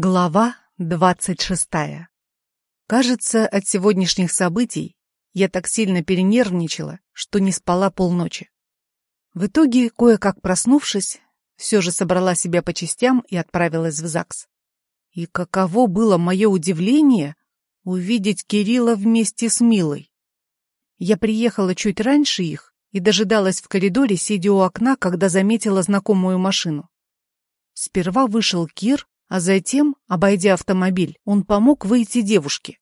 Глава двадцать шестая. Кажется, от сегодняшних событий я так сильно перенервничала, что не спала полночи. В итоге, кое-как проснувшись, все же собрала себя по частям и отправилась в ЗАГС. И каково было мое удивление увидеть Кирилла вместе с Милой. Я приехала чуть раньше их и дожидалась в коридоре, сидя у окна, когда заметила знакомую машину. Сперва вышел Кир, а затем, обойдя автомобиль, он помог выйти девушке.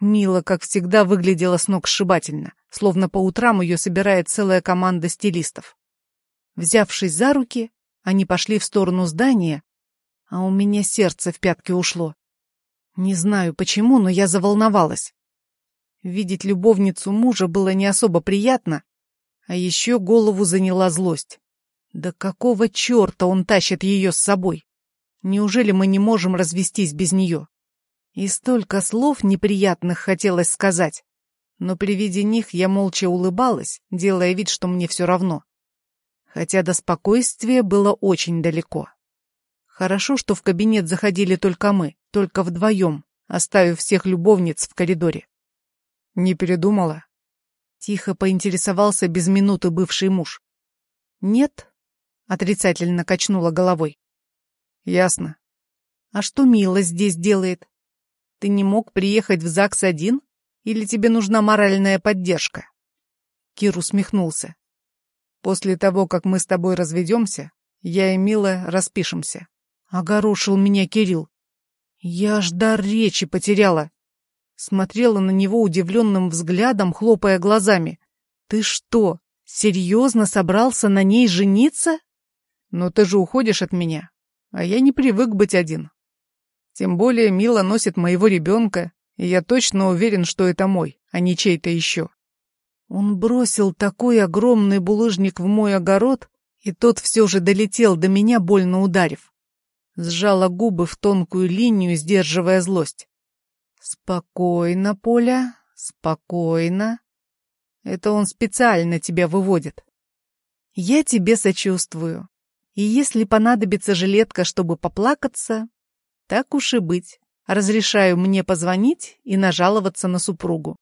Мила, как всегда, выглядела с ног сшибательно, словно по утрам ее собирает целая команда стилистов. Взявшись за руки, они пошли в сторону здания, а у меня сердце в пятки ушло. Не знаю почему, но я заволновалась. Видеть любовницу мужа было не особо приятно, а еще голову заняла злость. Да какого черта он тащит ее с собой? Неужели мы не можем развестись без нее? И столько слов неприятных хотелось сказать. Но при виде них я молча улыбалась, делая вид, что мне все равно. Хотя до спокойствия было очень далеко. Хорошо, что в кабинет заходили только мы, только вдвоем, оставив всех любовниц в коридоре. Не передумала? Тихо поинтересовался без минуты бывший муж. Нет, отрицательно качнула головой. Ясно. А что Мила здесь делает? Ты не мог приехать в ЗАГС один? Или тебе нужна моральная поддержка? Кир усмехнулся. После того, как мы с тобой разведемся, я и Мила распишемся. Огорошил меня Кирилл. Я аж дар речи потеряла. Смотрела на него удивленным взглядом, хлопая глазами. Ты что, серьезно собрался на ней жениться? Но ты же уходишь от меня а я не привык быть один. Тем более Мила носит моего ребенка, и я точно уверен, что это мой, а не чей-то еще. Он бросил такой огромный булыжник в мой огород, и тот все же долетел до меня, больно ударив. Сжала губы в тонкую линию, сдерживая злость. «Спокойно, Поля, спокойно. Это он специально тебя выводит. Я тебе сочувствую. И если понадобится жилетка, чтобы поплакаться, так уж и быть. Разрешаю мне позвонить и нажаловаться на супругу.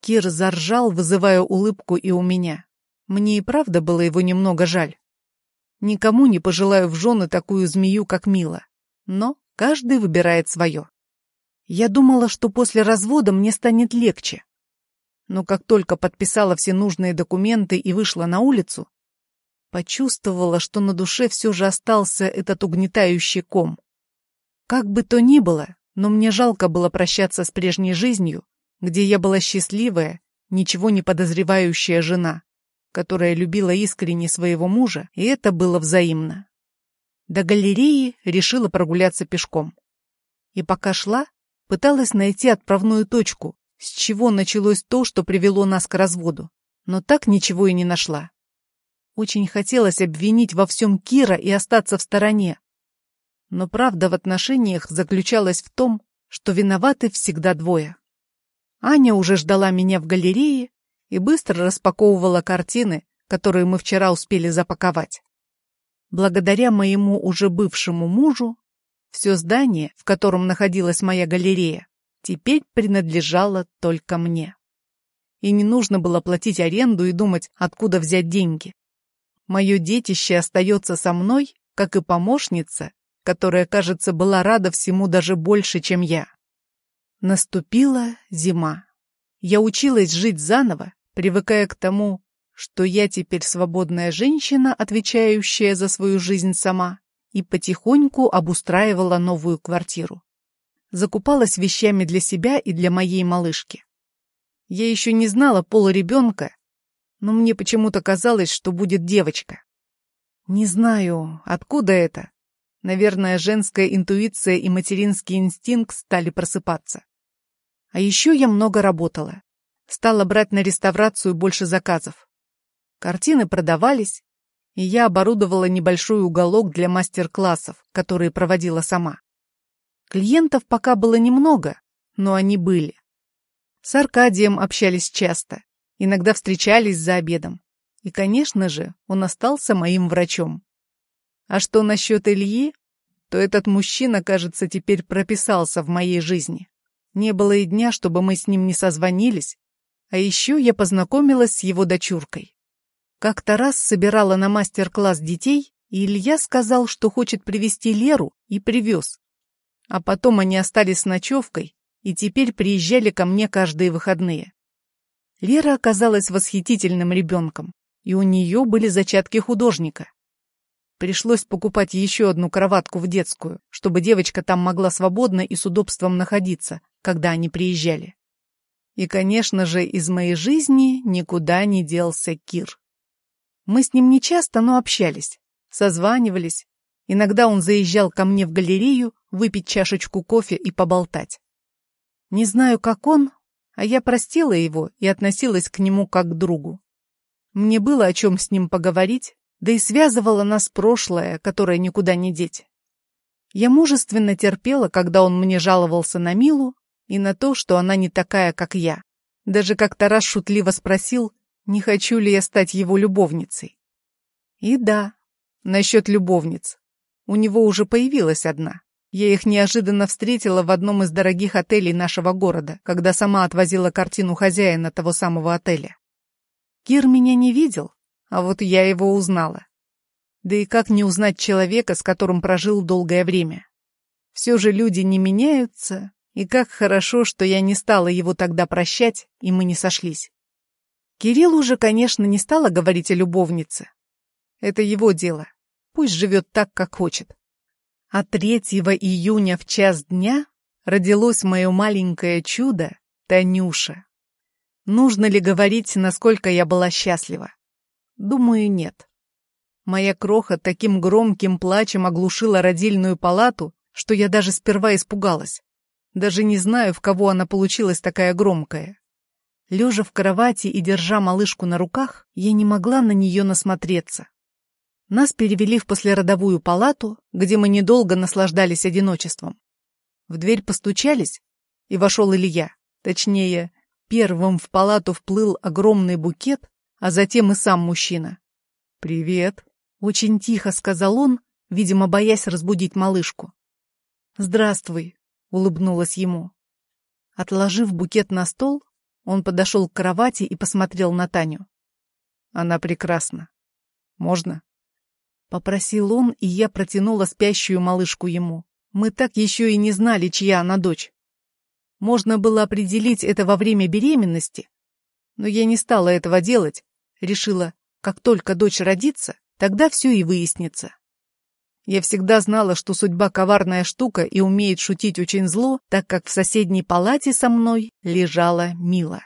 Кир заржал, вызывая улыбку и у меня. Мне и правда было его немного жаль. Никому не пожелаю в жены такую змею, как Мила. Но каждый выбирает свое. Я думала, что после развода мне станет легче. Но как только подписала все нужные документы и вышла на улицу, Почувствовала, что на душе все же остался этот угнетающий ком. Как бы то ни было, но мне жалко было прощаться с прежней жизнью, где я была счастливая, ничего не подозревающая жена, которая любила искренне своего мужа, и это было взаимно. До галереи решила прогуляться пешком. И пока шла, пыталась найти отправную точку, с чего началось то, что привело нас к разводу, но так ничего и не нашла. Очень хотелось обвинить во всем Кира и остаться в стороне. Но правда в отношениях заключалась в том, что виноваты всегда двое. Аня уже ждала меня в галерее и быстро распаковывала картины, которые мы вчера успели запаковать. Благодаря моему уже бывшему мужу, все здание, в котором находилась моя галерея, теперь принадлежало только мне. И не нужно было платить аренду и думать, откуда взять деньги. Мое детище остается со мной, как и помощница, которая, кажется, была рада всему даже больше, чем я. Наступила зима. Я училась жить заново, привыкая к тому, что я теперь свободная женщина, отвечающая за свою жизнь сама, и потихоньку обустраивала новую квартиру. Закупалась вещами для себя и для моей малышки. Я еще не знала пола ребенка но мне почему-то казалось, что будет девочка. Не знаю, откуда это. Наверное, женская интуиция и материнский инстинкт стали просыпаться. А еще я много работала. Стала брать на реставрацию больше заказов. Картины продавались, и я оборудовала небольшой уголок для мастер-классов, которые проводила сама. Клиентов пока было немного, но они были. С Аркадием общались часто иногда встречались за обедом. И, конечно же, он остался моим врачом. А что насчет Ильи? то этот мужчина, кажется, теперь прописался в моей жизни. Не было и дня, чтобы мы с ним не созвонились, а еще я познакомилась с его дочуркой. Как-то раз собирала на мастер-класс детей, и Илья сказал, что хочет привести Леру, и привез. А потом они остались с ночевкой, и теперь приезжали ко мне каждые выходные. Лера оказалась восхитительным ребенком, и у нее были зачатки художника. Пришлось покупать еще одну кроватку в детскую, чтобы девочка там могла свободно и с удобством находиться, когда они приезжали. И, конечно же, из моей жизни никуда не делся Кир. Мы с ним не часто, но общались, созванивались. Иногда он заезжал ко мне в галерею выпить чашечку кофе и поболтать. Не знаю, как он, а я простила его и относилась к нему как к другу. Мне было о чем с ним поговорить, да и связывало нас прошлое, которое никуда не деть. Я мужественно терпела, когда он мне жаловался на Милу и на то, что она не такая, как я. Даже как-то раз шутливо спросил, не хочу ли я стать его любовницей. И да, насчет любовниц. У него уже появилась одна. Я их неожиданно встретила в одном из дорогих отелей нашего города, когда сама отвозила картину хозяина того самого отеля. Кир меня не видел, а вот я его узнала. Да и как не узнать человека, с которым прожил долгое время? Все же люди не меняются, и как хорошо, что я не стала его тогда прощать, и мы не сошлись. Кирилл уже, конечно, не стала говорить о любовнице. Это его дело. Пусть живет так, как хочет. А 3 июня в час дня родилось мое маленькое чудо Танюша. Нужно ли говорить, насколько я была счастлива? Думаю, нет. Моя кроха таким громким плачем оглушила родильную палату, что я даже сперва испугалась. Даже не знаю, в кого она получилась такая громкая. Лежа в кровати и держа малышку на руках, я не могла на нее насмотреться. Нас перевели в послеродовую палату, где мы недолго наслаждались одиночеством. В дверь постучались, и вошел Илья. Точнее, первым в палату вплыл огромный букет, а затем и сам мужчина. «Привет», — очень тихо сказал он, видимо, боясь разбудить малышку. «Здравствуй», — улыбнулась ему. Отложив букет на стол, он подошел к кровати и посмотрел на Таню. «Она прекрасна. Можно?» Попросил он, и я протянула спящую малышку ему. Мы так еще и не знали, чья она дочь. Можно было определить это во время беременности, но я не стала этого делать, Решила, как только дочь родится, тогда все и выяснится. Я всегда знала, что судьба коварная штука и умеет шутить очень зло, так как в соседней палате со мной лежала Мила.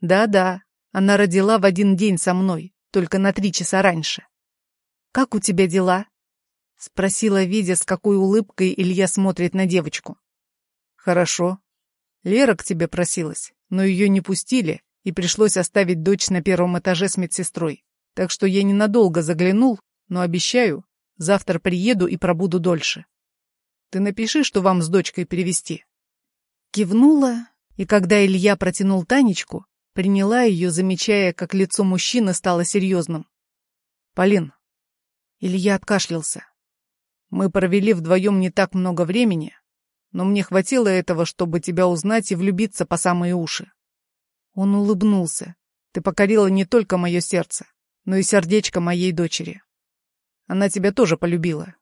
Да-да, она родила в один день со мной, только на три часа раньше. «Как у тебя дела?» — спросила, видя, с какой улыбкой Илья смотрит на девочку. «Хорошо. Лера к тебе просилась, но ее не пустили, и пришлось оставить дочь на первом этаже с медсестрой. Так что я ненадолго заглянул, но обещаю, завтра приеду и пробуду дольше. Ты напиши, что вам с дочкой перевести. Кивнула, и когда Илья протянул Танечку, приняла ее, замечая, как лицо мужчины стало серьезным. «Полин». Илья откашлялся. «Мы провели вдвоем не так много времени, но мне хватило этого, чтобы тебя узнать и влюбиться по самые уши. Он улыбнулся. Ты покорила не только мое сердце, но и сердечко моей дочери. Она тебя тоже полюбила.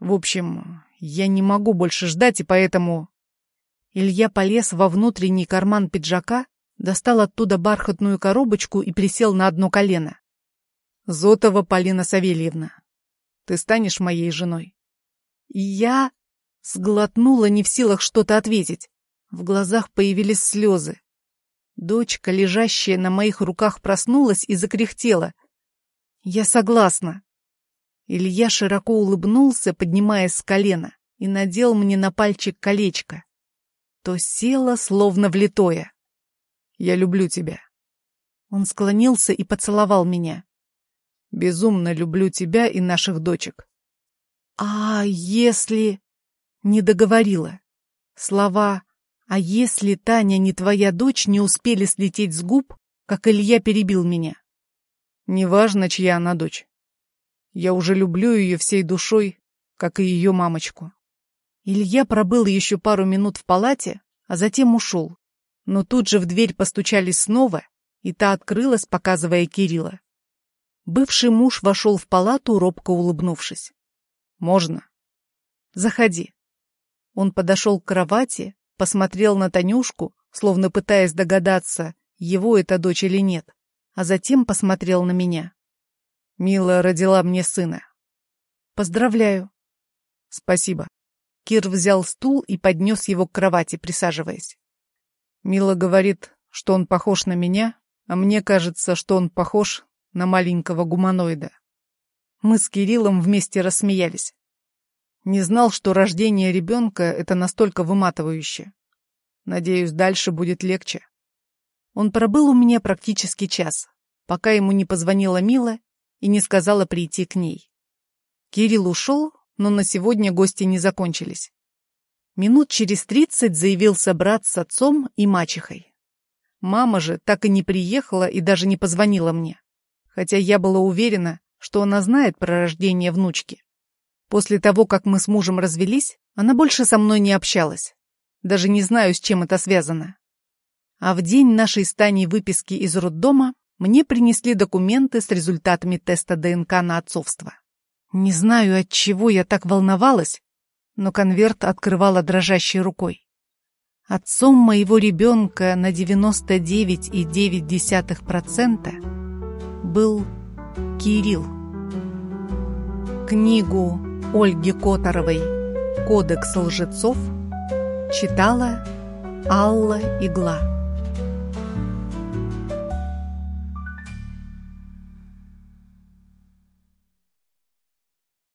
В общем, я не могу больше ждать, и поэтому... Илья полез во внутренний карман пиджака, достал оттуда бархатную коробочку и присел на одно колено. Зотова Полина Савельевна, ты станешь моей женой? Я сглотнула, не в силах что-то ответить. В глазах появились слезы. Дочка, лежащая на моих руках, проснулась и закряхтела. «Я согласна». Илья широко улыбнулся, поднимаясь с колена, и надел мне на пальчик колечко. То села, словно влитое. «Я люблю тебя». Он склонился и поцеловал меня. «Безумно люблю тебя и наших дочек». «А если...» Не договорила. Слова а если Таня не твоя дочь, не успели слететь с губ, как Илья перебил меня? Неважно, чья она дочь. Я уже люблю ее всей душой, как и ее мамочку. Илья пробыл еще пару минут в палате, а затем ушел. Но тут же в дверь постучали снова, и та открылась, показывая Кирилла. Бывший муж вошел в палату, робко улыбнувшись. «Можно?» «Заходи». Он подошел к кровати, посмотрел на Танюшку, словно пытаясь догадаться, его это дочь или нет, а затем посмотрел на меня. «Мила родила мне сына». «Поздравляю». «Спасибо». Кир взял стул и поднес его к кровати, присаживаясь. Мила говорит, что он похож на меня, а мне кажется, что он похож на маленького гуманоида. Мы с Кириллом вместе рассмеялись. Не знал, что рождение ребенка — это настолько выматывающе. Надеюсь, дальше будет легче. Он пробыл у меня практически час, пока ему не позвонила Мила и не сказала прийти к ней. Кирилл ушел, но на сегодня гости не закончились. Минут через тридцать заявился брат с отцом и мачехой. Мама же так и не приехала и даже не позвонила мне хотя я была уверена, что она знает про рождение внучки. После того, как мы с мужем развелись, она больше со мной не общалась. Даже не знаю, с чем это связано. А в день нашей стани выписки из роддома мне принесли документы с результатами теста ДНК на отцовство. Не знаю, от чего я так волновалась, но конверт открывала дрожащей рукой. Отцом моего ребенка на 99,9% был Кирилл. Книгу Ольги Которовой «Кодекс лжецов» читала Алла Игла.